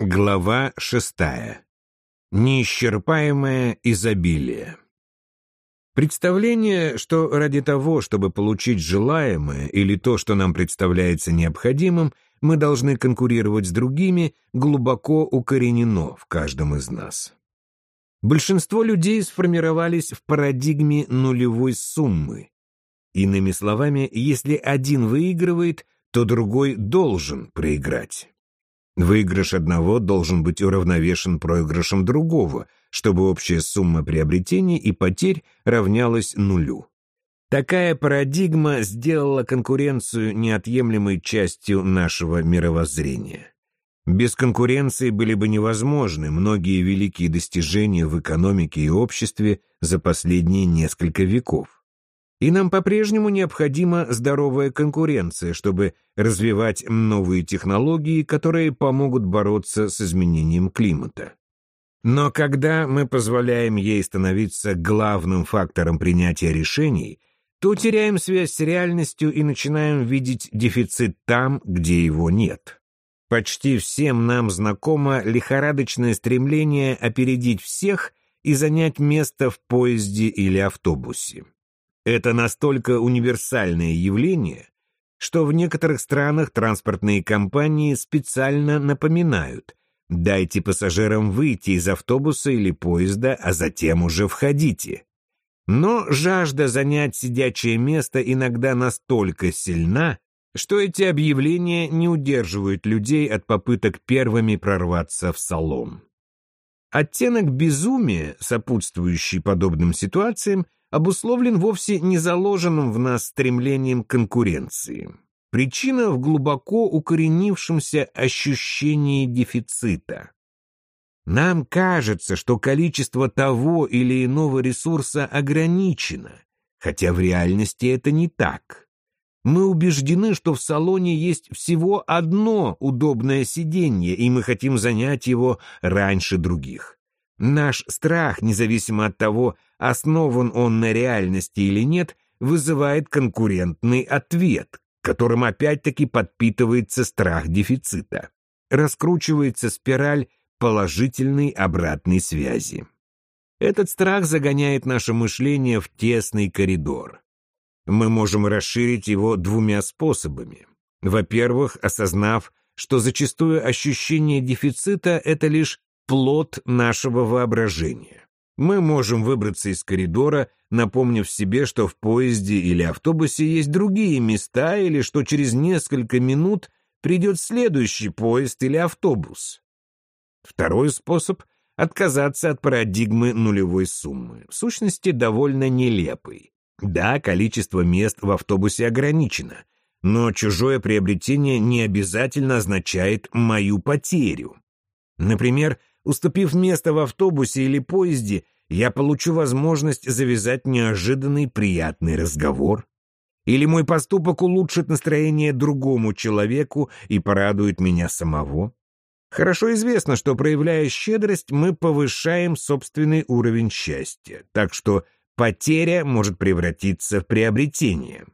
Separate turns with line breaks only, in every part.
Глава шестая. Неисчерпаемое изобилие. Представление, что ради того, чтобы получить желаемое или то, что нам представляется необходимым, мы должны конкурировать с другими, глубоко укоренено в каждом из нас. Большинство людей сформировались в парадигме нулевой суммы. Иными словами, если один выигрывает, то другой должен проиграть. Выигрыш одного должен быть уравновешен проигрышем другого, чтобы общая сумма приобретений и потерь равнялась нулю. Такая парадигма сделала конкуренцию неотъемлемой частью нашего мировоззрения. Без конкуренции были бы невозможны многие великие достижения в экономике и обществе за последние несколько веков. И нам по-прежнему необходима здоровая конкуренция, чтобы развивать новые технологии, которые помогут бороться с изменением климата. Но когда мы позволяем ей становиться главным фактором принятия решений, то теряем связь с реальностью и начинаем видеть дефицит там, где его нет. Почти всем нам знакомо лихорадочное стремление опередить всех и занять место в поезде или автобусе. Это настолько универсальное явление, что в некоторых странах транспортные компании специально напоминают «дайте пассажирам выйти из автобуса или поезда, а затем уже входите». Но жажда занять сидячее место иногда настолько сильна, что эти объявления не удерживают людей от попыток первыми прорваться в салон. Оттенок безумия, сопутствующий подобным ситуациям, обусловлен вовсе не заложенным в нас стремлением конкуренции. Причина в глубоко укоренившемся ощущении дефицита. Нам кажется, что количество того или иного ресурса ограничено, хотя в реальности это не так. Мы убеждены, что в салоне есть всего одно удобное сиденье, и мы хотим занять его раньше других. Наш страх, независимо от того, основан он на реальности или нет, вызывает конкурентный ответ, которым опять-таки подпитывается страх дефицита. Раскручивается спираль положительной обратной связи. Этот страх загоняет наше мышление в тесный коридор. Мы можем расширить его двумя способами. Во-первых, осознав, что зачастую ощущение дефицита – это лишь плод нашего воображения. Мы можем выбраться из коридора, напомнив себе, что в поезде или автобусе есть другие места или что через несколько минут придет следующий поезд или автобус. Второй способ — отказаться от парадигмы нулевой суммы, в сущности, довольно нелепый. Да, количество мест в автобусе ограничено, но чужое приобретение не обязательно означает мою потерю. Например, Уступив место в автобусе или поезде, я получу возможность завязать неожиданный приятный разговор. Или мой поступок улучшит настроение другому человеку и порадует меня самого. Хорошо известно, что, проявляя щедрость, мы повышаем собственный уровень счастья, так что потеря может превратиться в приобретение.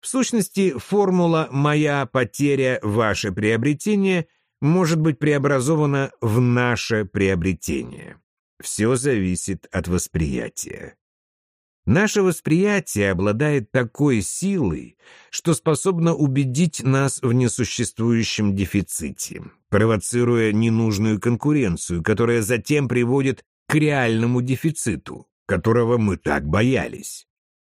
В сущности, формула «моя потеря, ваше приобретение» может быть преобразовано в наше приобретение. Все зависит от восприятия. Наше восприятие обладает такой силой, что способно убедить нас в несуществующем дефиците, провоцируя ненужную конкуренцию, которая затем приводит к реальному дефициту, которого мы так боялись.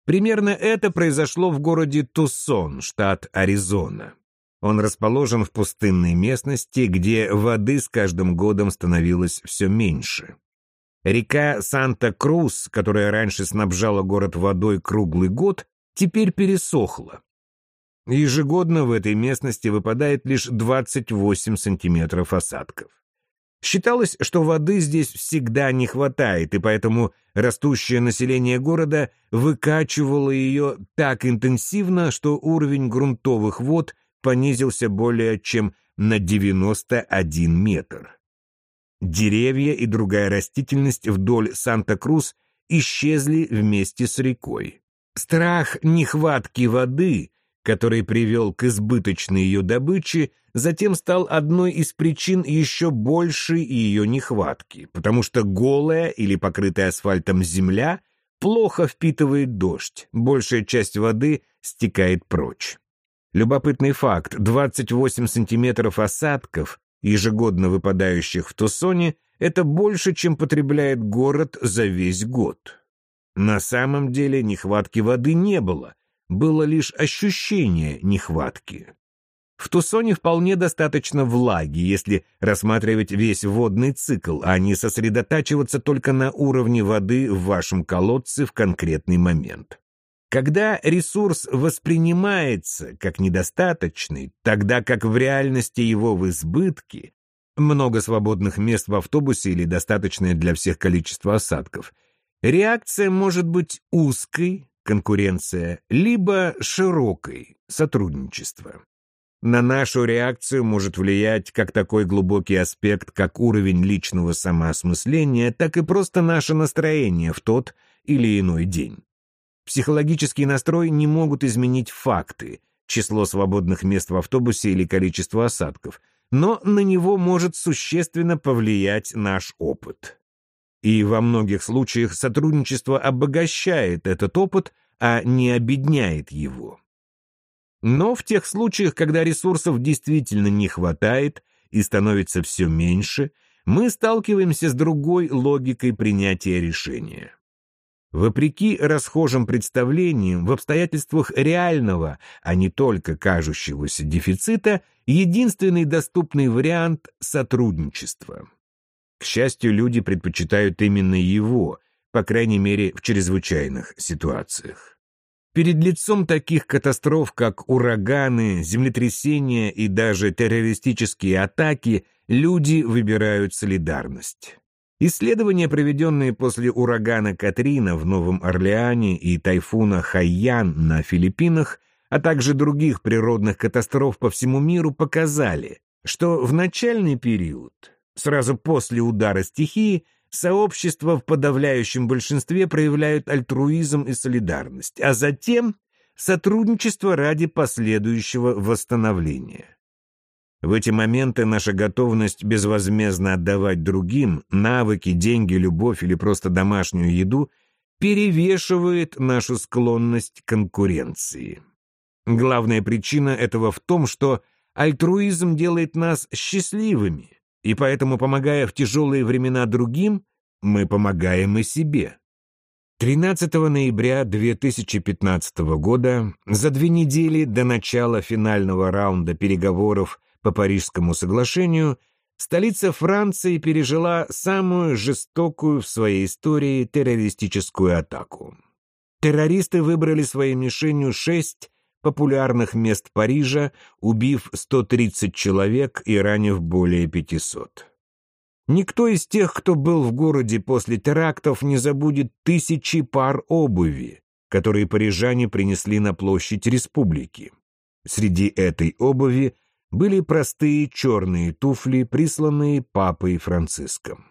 Примерно это произошло в городе Тусон, штат Аризона. Он расположен в пустынной местности, где воды с каждым годом становилось все меньше. Река Санта-Крус, которая раньше снабжала город водой круглый год, теперь пересохла. Ежегодно в этой местности выпадает лишь 28 сантиметров осадков. Считалось, что воды здесь всегда не хватает, и поэтому растущее население города выкачивало ее так интенсивно, что уровень грунтовых вод понизился более чем на 91 метр. Деревья и другая растительность вдоль Санта-Крус исчезли вместе с рекой. Страх нехватки воды, который привел к избыточной ее добыче, затем стал одной из причин еще большей ее нехватки, потому что голая или покрытая асфальтом земля плохо впитывает дождь, большая часть воды стекает прочь. Любопытный факт, 28 сантиметров осадков, ежегодно выпадающих в Тусоне, это больше, чем потребляет город за весь год. На самом деле нехватки воды не было, было лишь ощущение нехватки. В Тусоне вполне достаточно влаги, если рассматривать весь водный цикл, а не сосредотачиваться только на уровне воды в вашем колодце в конкретный момент. Когда ресурс воспринимается как недостаточный, тогда как в реальности его в избытке, много свободных мест в автобусе или достаточное для всех количество осадков, реакция может быть узкой, конкуренция, либо широкой, сотрудничество. На нашу реакцию может влиять как такой глубокий аспект, как уровень личного самоосмысления, так и просто наше настроение в тот или иной день. Психологический настрой не могут изменить факты, число свободных мест в автобусе или количество осадков, но на него может существенно повлиять наш опыт. И во многих случаях сотрудничество обогащает этот опыт, а не обедняет его. Но в тех случаях, когда ресурсов действительно не хватает и становится все меньше, мы сталкиваемся с другой логикой принятия решения. Вопреки расхожим представлениям, в обстоятельствах реального, а не только кажущегося дефицита, единственный доступный вариант — сотрудничество. К счастью, люди предпочитают именно его, по крайней мере, в чрезвычайных ситуациях. Перед лицом таких катастроф, как ураганы, землетрясения и даже террористические атаки, люди выбирают солидарность. Исследования, проведенные после урагана Катрина в Новом Орлеане и тайфуна Хайян на Филиппинах, а также других природных катастроф по всему миру, показали, что в начальный период, сразу после удара стихии, сообщества в подавляющем большинстве проявляют альтруизм и солидарность, а затем сотрудничество ради последующего восстановления. В эти моменты наша готовность безвозмездно отдавать другим навыки, деньги, любовь или просто домашнюю еду перевешивает нашу склонность к конкуренции. Главная причина этого в том, что альтруизм делает нас счастливыми, и поэтому, помогая в тяжелые времена другим, мы помогаем и себе. 13 ноября 2015 года, за две недели до начала финального раунда переговоров по Парижскому соглашению, столица Франции пережила самую жестокую в своей истории террористическую атаку. Террористы выбрали своей мишенью шесть популярных мест Парижа, убив 130 человек и ранив более 500. Никто из тех, кто был в городе после терактов, не забудет тысячи пар обуви, которые парижане принесли на площадь республики. Среди этой обуви были простые черные туфли, присланные папой Франциском.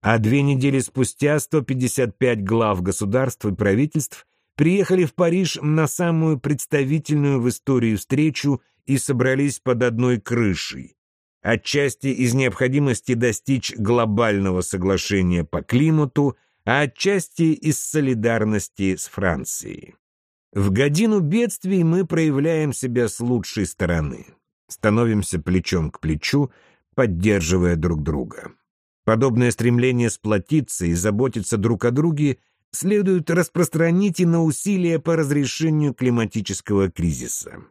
А две недели спустя 155 глав государств и правительств приехали в Париж на самую представительную в истории встречу и собрались под одной крышей, отчасти из необходимости достичь глобального соглашения по климату, а отчасти из солидарности с Францией. В годину бедствий мы проявляем себя с лучшей стороны, становимся плечом к плечу, поддерживая друг друга. Подобное стремление сплотиться и заботиться друг о друге – следует распространить и на усилия по разрешению климатического кризиса.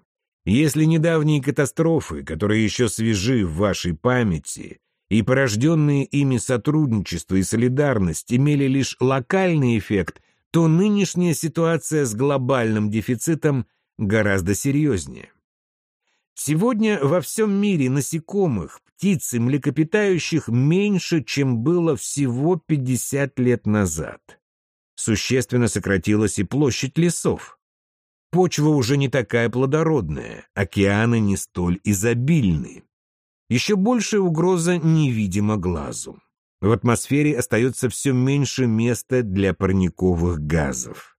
Если недавние катастрофы, которые еще свежи в вашей памяти, и порожденные ими сотрудничество и солидарность имели лишь локальный эффект, то нынешняя ситуация с глобальным дефицитом гораздо серьезнее. Сегодня во всем мире насекомых, птиц и млекопитающих меньше, чем было всего 50 лет назад существенно сократилась и площадь лесов. Почва уже не такая плодородная, океаны не столь изобильны. Еще большая угроза невидима глазу. В атмосфере остается все меньше места для парниковых газов.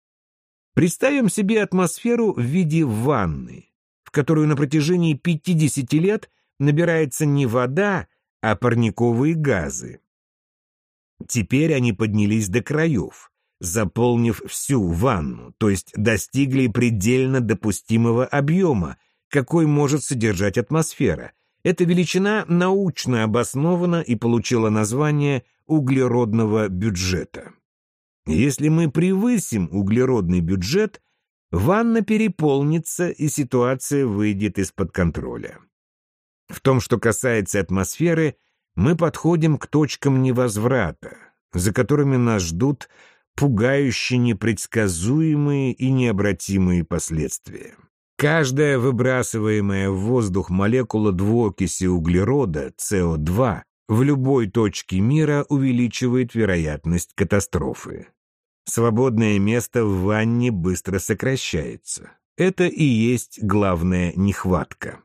Представим себе атмосферу в виде ванны, в которую на протяжении 50 лет набирается не вода, а парниковые газы. Теперь они поднялись до краев, заполнив всю ванну, то есть достигли предельно допустимого объема, какой может содержать атмосфера. Эта величина научно обоснована и получила название углеродного бюджета. Если мы превысим углеродный бюджет, ванна переполнится и ситуация выйдет из-под контроля. В том, что касается атмосферы, мы подходим к точкам невозврата, за которыми нас ждут пугающие непредсказуемые и необратимые последствия. Каждая выбрасываемая в воздух молекула двуокиси углерода, СО2, в любой точке мира увеличивает вероятность катастрофы. Свободное место в ванне быстро сокращается. Это и есть главная нехватка.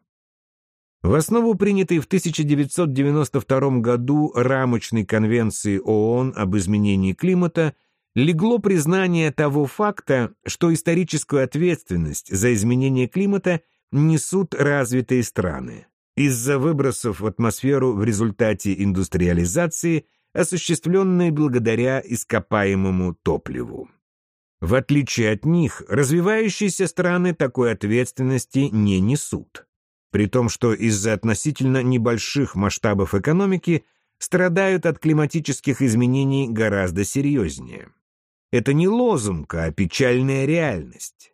В основу принятой в 1992 году рамочной конвенции ООН об изменении климата легло признание того факта, что историческую ответственность за изменение климата несут развитые страны из-за выбросов в атмосферу в результате индустриализации, осуществленные благодаря ископаемому топливу. В отличие от них, развивающиеся страны такой ответственности не несут при том, что из-за относительно небольших масштабов экономики страдают от климатических изменений гораздо серьезнее. Это не лозунг, а печальная реальность.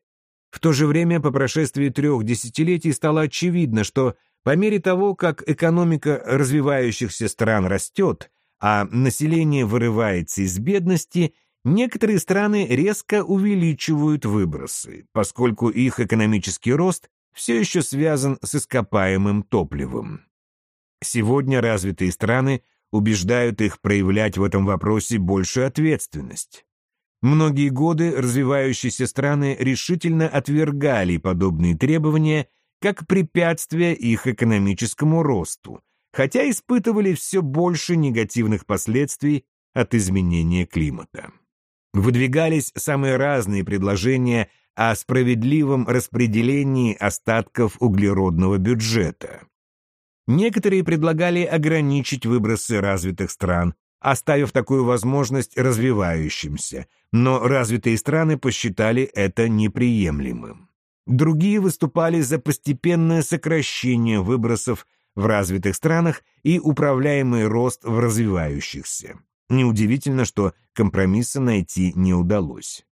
В то же время по прошествии трех десятилетий стало очевидно, что по мере того, как экономика развивающихся стран растет, а население вырывается из бедности, некоторые страны резко увеличивают выбросы, поскольку их экономический рост все еще связан с ископаемым топливом. Сегодня развитые страны убеждают их проявлять в этом вопросе большую ответственность. Многие годы развивающиеся страны решительно отвергали подобные требования как препятствие их экономическому росту, хотя испытывали все больше негативных последствий от изменения климата. Выдвигались самые разные предложения о справедливом распределении остатков углеродного бюджета. Некоторые предлагали ограничить выбросы развитых стран, оставив такую возможность развивающимся, но развитые страны посчитали это неприемлемым. Другие выступали за постепенное сокращение выбросов в развитых странах и управляемый рост в развивающихся. Неудивительно, что компромисса найти не удалось.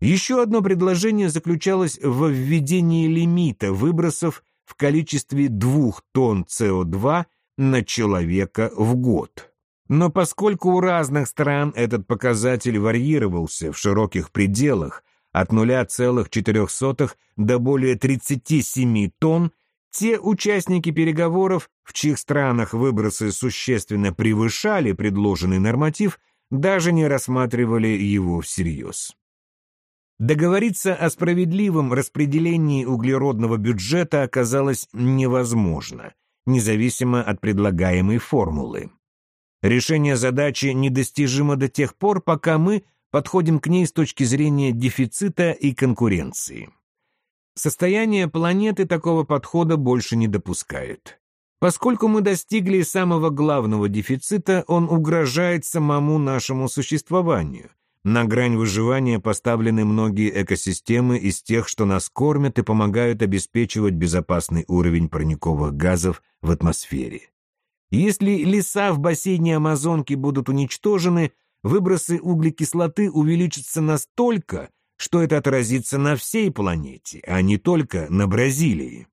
Еще одно предложение заключалось в введении лимита выбросов в количестве 2 тонн СО2 на человека в год. Но поскольку у разных стран этот показатель варьировался в широких пределах от 0,4 до более 37 тонн, те участники переговоров, в чьих странах выбросы существенно превышали предложенный норматив, даже не рассматривали его всерьез. Договориться о справедливом распределении углеродного бюджета оказалось невозможно, независимо от предлагаемой формулы. Решение задачи недостижимо до тех пор, пока мы подходим к ней с точки зрения дефицита и конкуренции. Состояние планеты такого подхода больше не допускает. Поскольку мы достигли самого главного дефицита, он угрожает самому нашему существованию – на грань выживания поставлены многие экосистемы из тех, что нас кормят и помогают обеспечивать безопасный уровень парниковых газов в атмосфере. Если леса в бассейне Амазонки будут уничтожены, выбросы углекислоты увеличатся настолько, что это отразится на всей планете, а не только на Бразилии.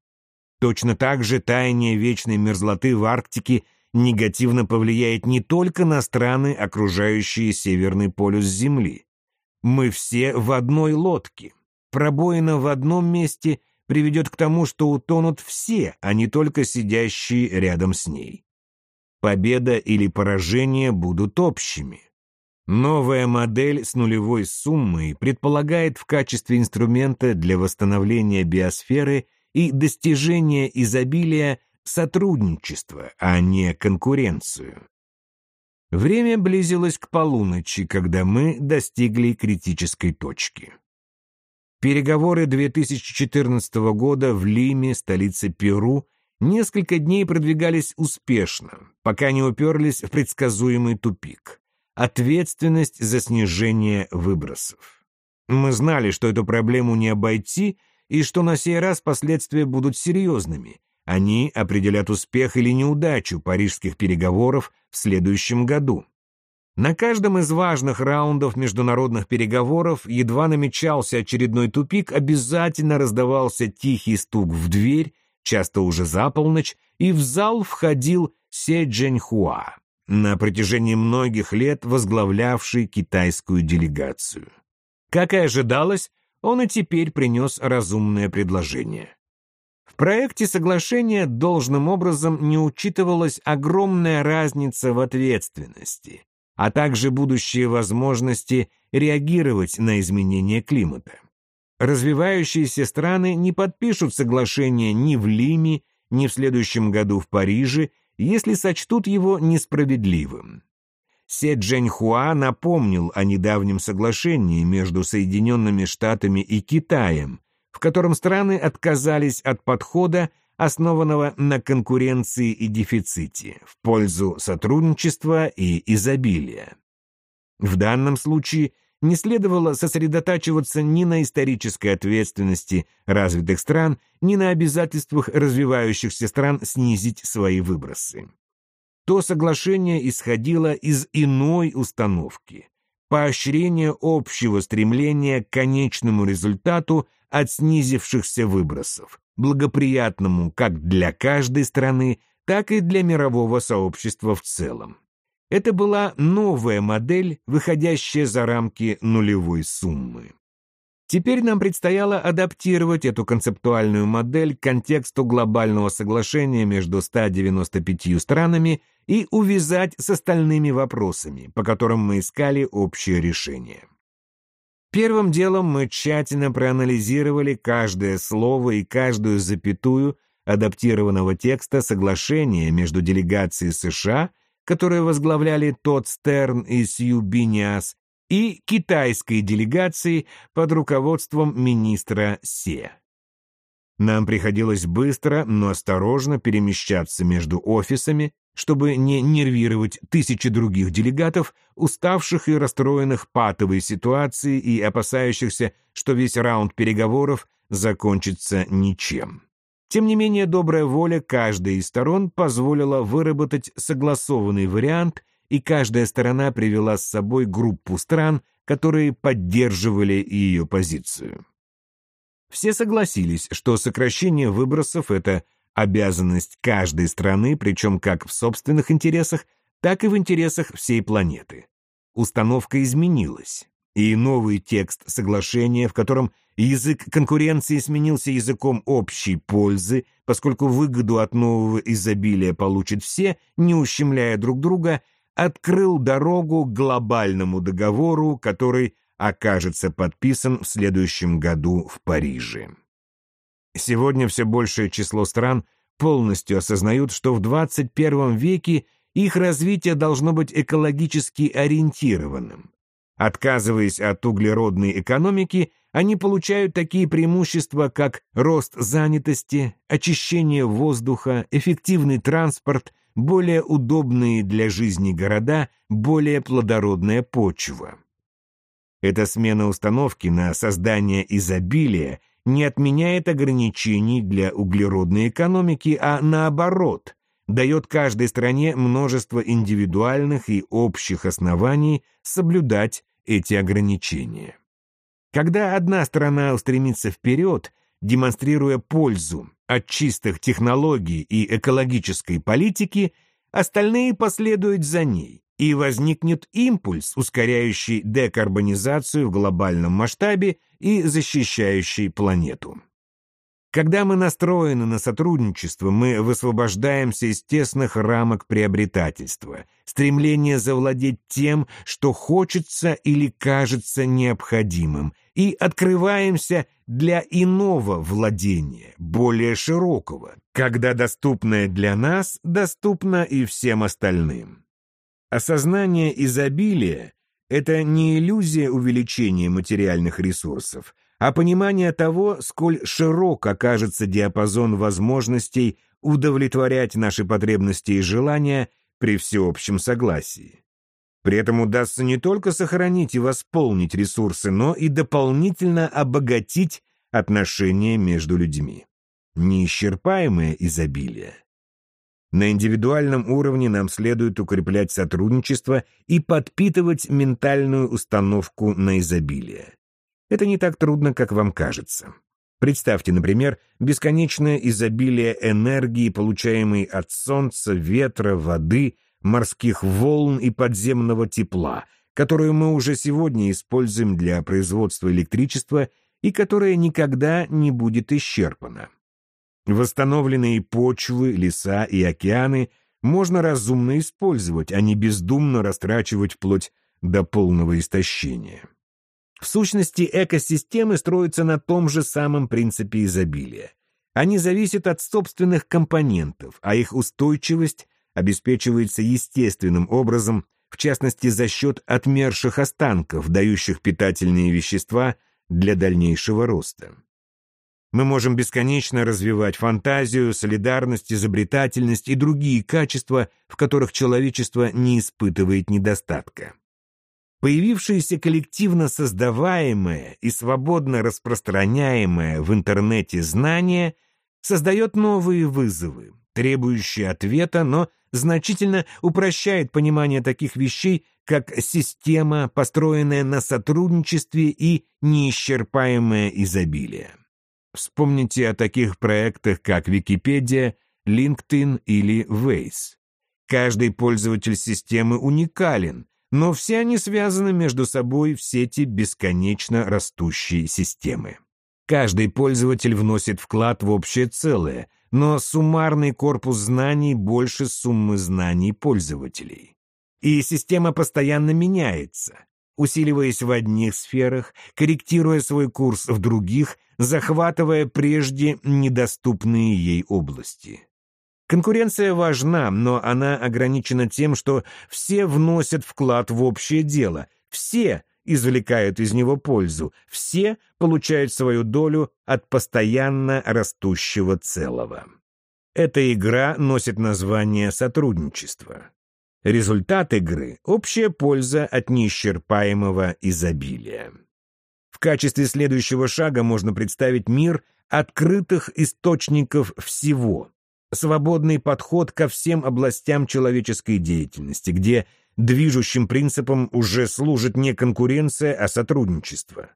Точно так же таяние вечной мерзлоты в Арктике негативно повлияет не только на страны, окружающие Северный полюс Земли. Мы все в одной лодке. Пробоина в одном месте приведет к тому, что утонут все, а не только сидящие рядом с ней. Победа или поражение будут общими. Новая модель с нулевой суммой предполагает в качестве инструмента для восстановления биосферы и достижения изобилия сотрудничество, а не конкуренцию. Время близилось к полуночи, когда мы достигли критической точки. Переговоры 2014 года в Лиме, столице Перу, несколько дней продвигались успешно, пока не уперлись в предсказуемый тупик – ответственность за снижение выбросов. Мы знали, что эту проблему не обойти и что на сей раз последствия будут серьезными. Они определят успех или неудачу парижских переговоров в следующем году. На каждом из важных раундов международных переговоров едва намечался очередной тупик, обязательно раздавался тихий стук в дверь, часто уже за полночь, и в зал входил Се Джэньхуа, на протяжении многих лет возглавлявший китайскую делегацию. Как и ожидалось, он и теперь принес разумное предложение. В проекте соглашения должным образом не учитывалась огромная разница в ответственности а также будущие возможности реагировать на изменения климата. Развивающиеся страны не подпишут соглашение ни в Лиме, ни в следующем году в Париже, если сочтут его несправедливым. Се Джэньхуа напомнил о недавнем соглашении между Соединенными Штатами и Китаем, в котором страны отказались от подхода, основанного на конкуренции и дефиците, в пользу сотрудничества и изобилия. В данном случае не следовало сосредотачиваться ни на исторической ответственности развитых стран, ни на обязательствах развивающихся стран снизить свои выбросы. То соглашение исходило из иной установки – поощрения общего стремления к конечному результату от снизившихся выбросов, благоприятному как для каждой страны, так и для мирового сообщества в целом. Это была новая модель, выходящая за рамки нулевой суммы. Теперь нам предстояло адаптировать эту концептуальную модель к контексту глобального соглашения между 195 странами и увязать с остальными вопросами, по которым мы искали общее решение. Первым делом мы тщательно проанализировали каждое слово и каждую запятую адаптированного текста соглашения между делегацией США, которые возглавляли Тодд Стерн и Сью Биниас, и китайской делегацией под руководством министра Се. Нам приходилось быстро, но осторожно перемещаться между офисами, чтобы не нервировать тысячи других делегатов, уставших и расстроенных патовой ситуацией и опасающихся, что весь раунд переговоров закончится ничем. Тем не менее, добрая воля каждой из сторон позволила выработать согласованный вариант, и каждая сторона привела с собой группу стран, которые поддерживали ее позицию. Все согласились, что сокращение выбросов – это обязанность каждой страны, причем как в собственных интересах, так и в интересах всей планеты. Установка изменилась, и новый текст соглашения, в котором язык конкуренции сменился языком общей пользы, поскольку выгоду от нового изобилия получат все, не ущемляя друг друга, открыл дорогу к глобальному договору, который окажется подписан в следующем году в Париже. Сегодня все большее число стран полностью осознают, что в 21 веке их развитие должно быть экологически ориентированным. Отказываясь от углеродной экономики, они получают такие преимущества, как рост занятости, очищение воздуха, эффективный транспорт, более удобные для жизни города, более плодородная почва. Эта смена установки на создание изобилия – не отменяет ограничений для углеродной экономики, а наоборот, дает каждой стране множество индивидуальных и общих оснований соблюдать эти ограничения. Когда одна страна устремится вперед, демонстрируя пользу от чистых технологий и экологической политики, остальные последуют за ней, и возникнет импульс, ускоряющий декарбонизацию в глобальном масштабе и защищающий планету. Когда мы настроены на сотрудничество, мы высвобождаемся из тесных рамок приобретательства, стремления завладеть тем, что хочется или кажется необходимым, и открываемся для иного владения, более широкого, когда доступное для нас доступно и всем остальным. Осознание изобилия – это не иллюзия увеличения материальных ресурсов, а понимание того, сколь широк окажется диапазон возможностей удовлетворять наши потребности и желания при всеобщем согласии. При этом удастся не только сохранить и восполнить ресурсы, но и дополнительно обогатить отношения между людьми. Неисчерпаемое изобилие. На индивидуальном уровне нам следует укреплять сотрудничество и подпитывать ментальную установку на изобилие. Это не так трудно, как вам кажется. Представьте, например, бесконечное изобилие энергии, получаемой от солнца, ветра, воды, морских волн и подземного тепла, которую мы уже сегодня используем для производства электричества и которое никогда не будет исчерпано. Восстановленные почвы, леса и океаны можно разумно использовать, а не бездумно растрачивать вплоть до полного истощения. В сущности, экосистемы строятся на том же самом принципе изобилия. Они зависят от собственных компонентов, а их устойчивость обеспечивается естественным образом, в частности за счет отмерших останков, дающих питательные вещества для дальнейшего роста. Мы можем бесконечно развивать фантазию, солидарность, изобретательность и другие качества, в которых человечество не испытывает недостатка. Появившееся коллективно создаваемое и свободно распространяемое в интернете знание создает новые вызовы, требующие ответа, но значительно упрощает понимание таких вещей, как система, построенная на сотрудничестве и неисчерпаемое изобилие. Вспомните о таких проектах, как Википедия, LinkedIn или Waze. Каждый пользователь системы уникален, но все они связаны между собой в сети бесконечно растущей системы. Каждый пользователь вносит вклад в общее целое, но суммарный корпус знаний больше суммы знаний пользователей. И система постоянно меняется усиливаясь в одних сферах, корректируя свой курс в других, захватывая прежде недоступные ей области. Конкуренция важна, но она ограничена тем, что все вносят вклад в общее дело, все извлекают из него пользу, все получают свою долю от постоянно растущего целого. Эта игра носит название сотрудничество. Результат игры – общая польза от неисчерпаемого изобилия. В качестве следующего шага можно представить мир открытых источников всего, свободный подход ко всем областям человеческой деятельности, где движущим принципом уже служит не конкуренция, а сотрудничество.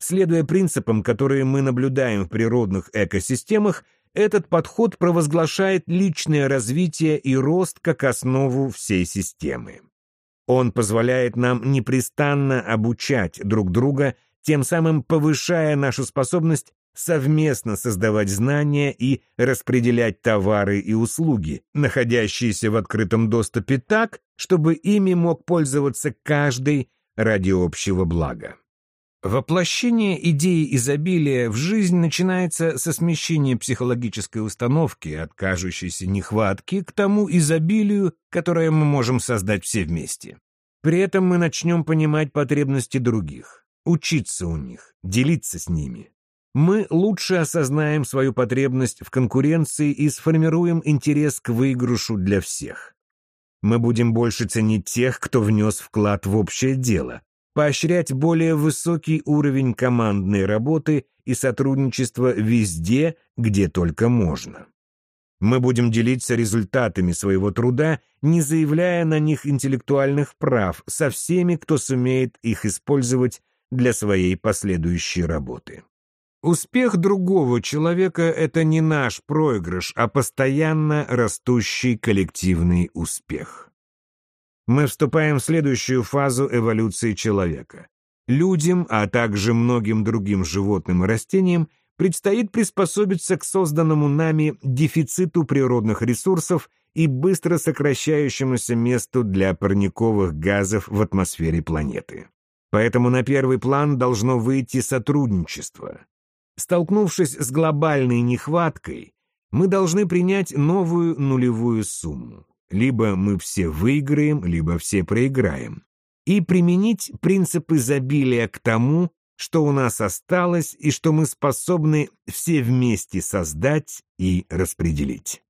Следуя принципам, которые мы наблюдаем в природных экосистемах, этот подход провозглашает личное развитие и рост как основу всей системы. Он позволяет нам непрестанно обучать друг друга, тем самым повышая нашу способность совместно создавать знания и распределять товары и услуги, находящиеся в открытом доступе так, чтобы ими мог пользоваться каждый ради общего блага. Воплощение идеи изобилия в жизнь начинается со смещения психологической установки от кажущейся нехватки к тому изобилию, которое мы можем создать все вместе. При этом мы начнем понимать потребности других, учиться у них, делиться с ними. Мы лучше осознаем свою потребность в конкуренции и сформируем интерес к выигрышу для всех. Мы будем больше ценить тех, кто внес вклад в общее дело, поощрять более высокий уровень командной работы и сотрудничества везде, где только можно. Мы будем делиться результатами своего труда, не заявляя на них интеллектуальных прав со всеми, кто сумеет их использовать для своей последующей работы. Успех другого человека — это не наш проигрыш, а постоянно растущий коллективный успех мы вступаем в следующую фазу эволюции человека. Людям, а также многим другим животным и растениям предстоит приспособиться к созданному нами дефициту природных ресурсов и быстро сокращающемуся месту для парниковых газов в атмосфере планеты. Поэтому на первый план должно выйти сотрудничество. Столкнувшись с глобальной нехваткой, мы должны принять новую нулевую сумму. Либо мы все выиграем, либо все проиграем. И применить принцип изобилия к тому, что у нас осталось и что мы способны все вместе создать и распределить.